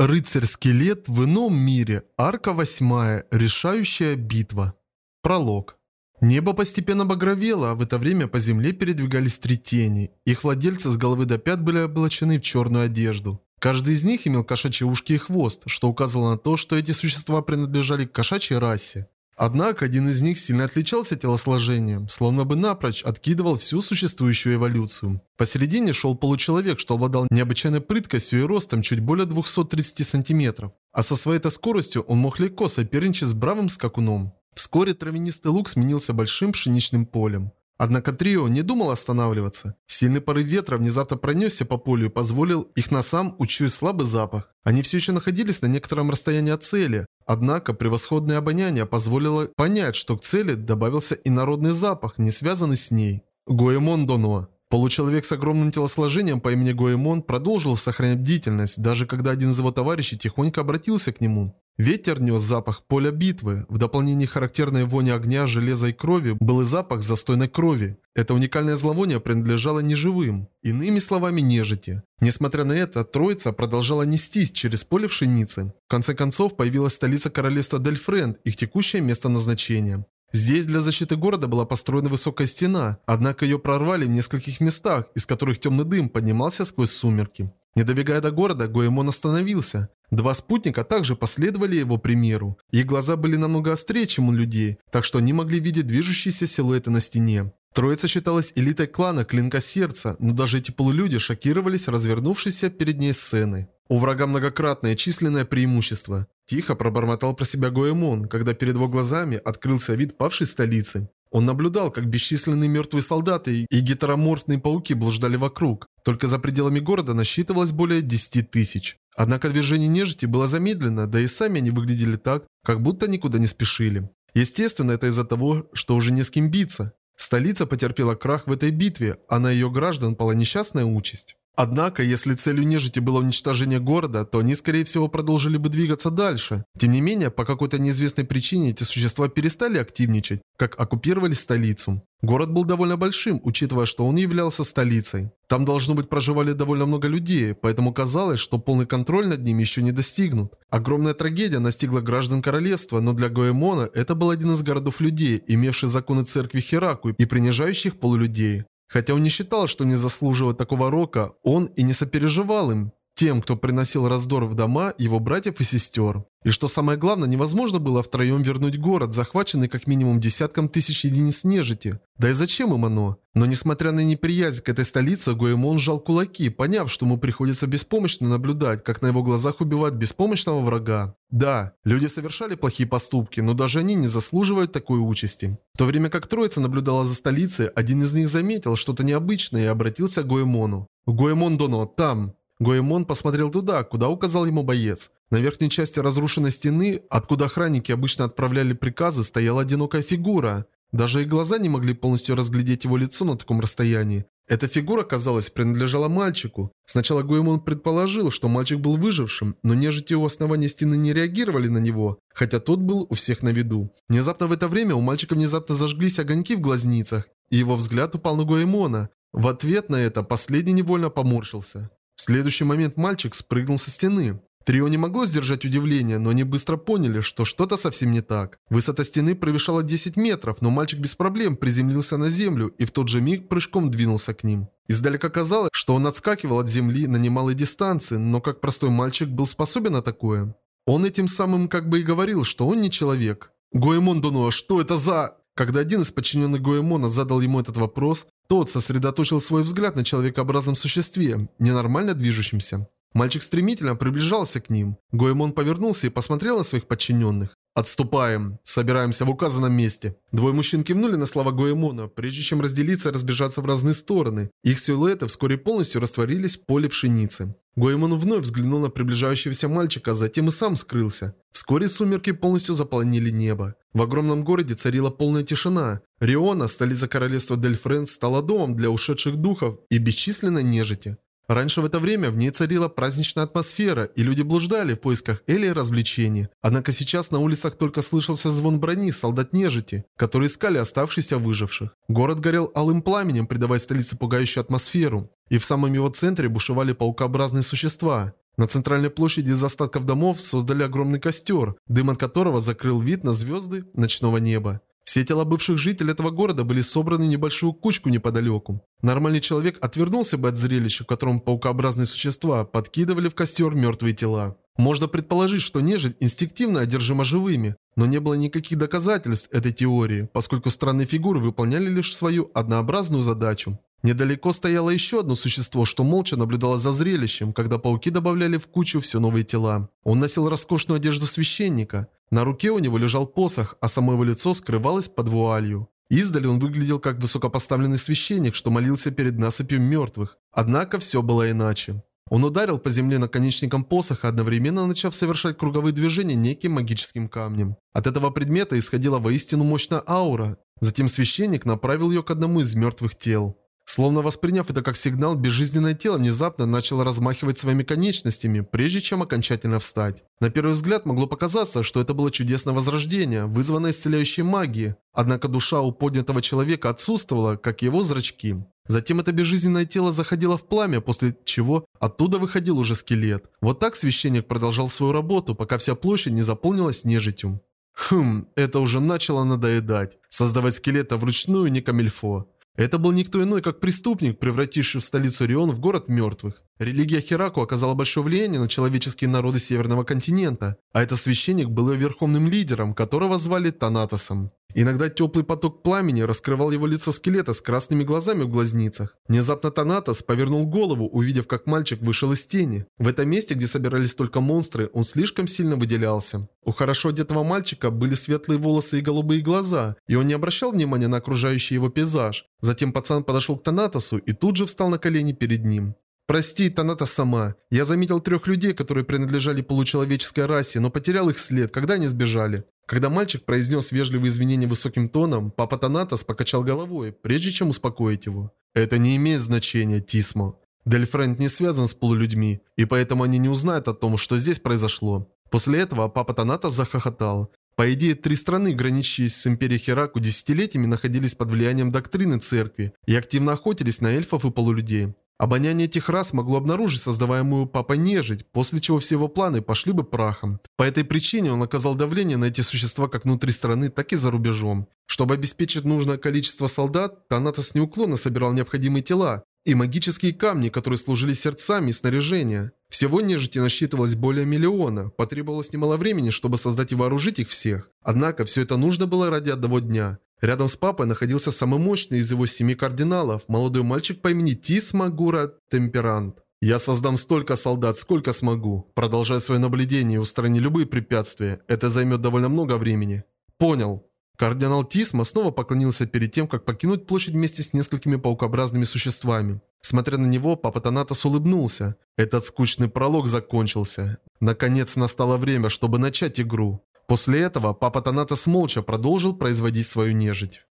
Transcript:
Рыцарь-скелет в ином мире. Арка восьмая. Решающая битва. Пролог. Небо постепенно багровело, а в это время по земле передвигались три тени. Их владельцы с головы до пят были облачены в черную одежду. Каждый из них имел кошачьи ушки и хвост, что указывало на то, что эти существа принадлежали к кошачьей расе. Однако один из них сильно отличался телосложением, словно бы напрочь откидывал всю существующую эволюцию. Посередине шел получеловек, что обладал необычайной прыткостью и ростом чуть более 230 сантиметров. А со своей-то скоростью он мог легко соперничать с бравым скакуном. Вскоре травянистый луг сменился большим пшеничным полем. Однако трио не думал останавливаться. Сильный порыв ветра внезапно пронесся по полю и позволил их носам учуять слабый запах. Они все еще находились на некотором расстоянии от цели, однако превосходное обоняние позволило понять, что к цели добавился и народный запах, не связанный с ней. Гоэмон Доно. Получеловек с огромным телосложением по имени Гоэмон продолжил сохранять бдительность, даже когда один из его товарищей тихонько обратился к нему. Ветер нес запах поля битвы. В дополнение характерной вони огня, железа и крови был и запах застойной крови. Это уникальное зловоние принадлежало неживым, иными словами нежити. Несмотря на это, троица продолжала нестись через поле пшеницы. В конце концов появилась столица королевства Дельфренд, их текущее место назначения. Здесь для защиты города была построена высокая стена, однако ее прорвали в нескольких местах, из которых темный дым поднимался сквозь сумерки. Не добегая до города, Гоэмон остановился. Два спутника также последовали его примеру. Их глаза были намного острее, чем у людей, так что они могли видеть движущиеся силуэты на стене. Троица считалась элитой клана Клинка Сердца, но даже эти полулюди шокировались развернувшейся перед ней сцены. У врага многократное численное преимущество. Тихо пробормотал про себя Гоэмон, когда перед его глазами открылся вид павшей столицы. Он наблюдал, как бесчисленные мертвые солдаты и гетероморфные пауки блуждали вокруг. Только за пределами города насчитывалось более 10 тысяч. Однако движение нежити было замедлено, да и сами они выглядели так, как будто никуда не спешили. Естественно, это из-за того, что уже не с кем биться. Столица потерпела крах в этой битве, а на ее граждан пала несчастная участь. Однако, если целью нежити было уничтожение города, то они, скорее всего, продолжили бы двигаться дальше. Тем не менее, по какой-то неизвестной причине эти существа перестали активничать, как оккупировали столицу. Город был довольно большим, учитывая, что он являлся столицей. Там, должно быть, проживали довольно много людей, поэтому казалось, что полный контроль над ними еще не достигнут. Огромная трагедия настигла граждан королевства, но для Гоэмона это был один из городов людей, имевший законы церкви Хераку и принижающих полулюдей. Хотя он не считал, что не заслуживает такого рока, он и не сопереживал им, тем, кто приносил раздор в дома его братьев и сестер. И что самое главное, невозможно было втроем вернуть город, захваченный как минимум десятком тысяч единиц нежити. Да и зачем им оно? Но несмотря на неприязнь к этой столице, Гоэмон сжал кулаки, поняв, что ему приходится беспомощно наблюдать, как на его глазах убивают беспомощного врага. Да, люди совершали плохие поступки, но даже они не заслуживают такой участи. В то время как троица наблюдала за столицей, один из них заметил что-то необычное и обратился к Гоэмону. «Гоэмон Доно, там!» Гоэмон посмотрел туда, куда указал ему боец. На верхней части разрушенной стены, откуда охранники обычно отправляли приказы, стояла одинокая фигура. Даже и глаза не могли полностью разглядеть его лицо на таком расстоянии. Эта фигура, казалось, принадлежала мальчику. Сначала Гуэмон предположил, что мальчик был выжившим, но нежити у основания стены не реагировали на него, хотя тот был у всех на виду. Внезапно в это время у мальчика внезапно зажглись огоньки в глазницах, и его взгляд упал на Гуэмона. В ответ на это последний невольно поморщился. В следующий момент мальчик спрыгнул со стены. Трио не могло сдержать удивление, но они быстро поняли, что что-то совсем не так. Высота стены превышала 10 метров, но мальчик без проблем приземлился на землю и в тот же миг прыжком двинулся к ним. Издалека казалось, что он отскакивал от земли на немалой дистанции, но как простой мальчик был способен на такое. Он этим самым как бы и говорил, что он не человек. Гоэмон Дуно, что это за... Когда один из подчиненных Гоэмона задал ему этот вопрос, тот сосредоточил свой взгляд на человекообразном существе, ненормально движущемся. Мальчик стремительно приближался к ним. Гоэмон повернулся и посмотрел на своих подчиненных. «Отступаем. Собираемся в указанном месте». Двое мужчин кивнули на слова Гоэмона, прежде чем разделиться и разбежаться в разные стороны. Их силуэты вскоре полностью растворились в поле пшеницы. Гоэмон вновь взглянул на приближающегося мальчика, затем и сам скрылся. Вскоре сумерки полностью заполонили небо. В огромном городе царила полная тишина. Риона, столица королевства Дельфренс, стала домом для ушедших духов и бесчисленной нежити. Раньше в это время в ней царила праздничная атмосфера, и люди блуждали в поисках Эли и развлечений. Однако сейчас на улицах только слышался звон брони солдат нежити, которые искали оставшихся выживших. Город горел алым пламенем, придавая столице пугающую атмосферу. И в самом его центре бушевали паукообразные существа. На центральной площади из остатков домов создали огромный костер, дым от которого закрыл вид на звезды ночного неба. Все тела бывших жителей этого города были собраны в небольшую кучку неподалеку. Нормальный человек отвернулся бы от зрелища, в котором паукообразные существа подкидывали в костер мертвые тела. Можно предположить, что нежить инстинктивно одержима живыми, но не было никаких доказательств этой теории, поскольку странные фигуры выполняли лишь свою однообразную задачу. Недалеко стояло еще одно существо, что молча наблюдало за зрелищем, когда пауки добавляли в кучу все новые тела. Он носил роскошную одежду священника. На руке у него лежал посох, а само его лицо скрывалось под вуалью. Издали он выглядел как высокопоставленный священник, что молился перед насыпью мертвых. Однако все было иначе. Он ударил по земле наконечником посоха, одновременно начав совершать круговые движения неким магическим камнем. От этого предмета исходила воистину мощная аура. Затем священник направил ее к одному из мертвых тел. Словно восприняв это как сигнал, безжизненное тело внезапно начало размахивать своими конечностями, прежде чем окончательно встать. На первый взгляд могло показаться, что это было чудесное возрождение, вызванное исцеляющей магией. Однако душа у поднятого человека отсутствовала, как и его зрачки. Затем это безжизненное тело заходило в пламя, после чего оттуда выходил уже скелет. Вот так священник продолжал свою работу, пока вся площадь не заполнилась нежитью. Хм, это уже начало надоедать. Создавать скелета вручную не камильфо. Это был никто иной, как преступник, превративший в столицу Рион в город мертвых. Религия Хераку оказала большое влияние на человеческие народы Северного континента, а этот священник был ее верховным лидером, которого звали Танатосом. Иногда теплый поток пламени раскрывал его лицо скелета с красными глазами в глазницах. Внезапно Танатос повернул голову, увидев, как мальчик вышел из тени. В этом месте, где собирались только монстры, он слишком сильно выделялся. У хорошо одетого мальчика были светлые волосы и голубые глаза, и он не обращал внимания на окружающий его пейзаж. Затем пацан подошел к Танатосу и тут же встал на колени перед ним. «Прости, Таната сама. Я заметил трех людей, которые принадлежали получеловеческой расе, но потерял их след, когда они сбежали. Когда мальчик произнес вежливые извинения высоким тоном, папа Танатос покачал головой, прежде чем успокоить его. «Это не имеет значения, Тисмо. Дельфренд не связан с полулюдьми, и поэтому они не узнают о том, что здесь произошло». После этого папа Танатос захохотал. По идее, три страны, граничащие с империей Хераку, десятилетиями находились под влиянием доктрины церкви и активно охотились на эльфов и полулюдей. Обоняние этих рас могло обнаружить создаваемую папой нежить, после чего все его планы пошли бы прахом. По этой причине он оказал давление на эти существа как внутри страны, так и за рубежом. Чтобы обеспечить нужное количество солдат, Танатос неуклонно собирал необходимые тела и магические камни, которые служили сердцами и снаряжения. Всего нежити насчитывалось более миллиона, потребовалось немало времени, чтобы создать и вооружить их всех. Однако все это нужно было ради одного дня. Рядом с папой находился самый мощный из его семи кардиналов, молодой мальчик по имени Тис Магура Темперант. «Я создам столько солдат, сколько смогу. Продолжай свое наблюдение и устрани любые препятствия. Это займет довольно много времени». «Понял». Кардинал Тисма снова поклонился перед тем, как покинуть площадь вместе с несколькими паукообразными существами. Смотря на него, папа Танатос улыбнулся. Этот скучный пролог закончился. Наконец настало время, чтобы начать игру. После этого папа Танатос молча продолжил производить свою нежить.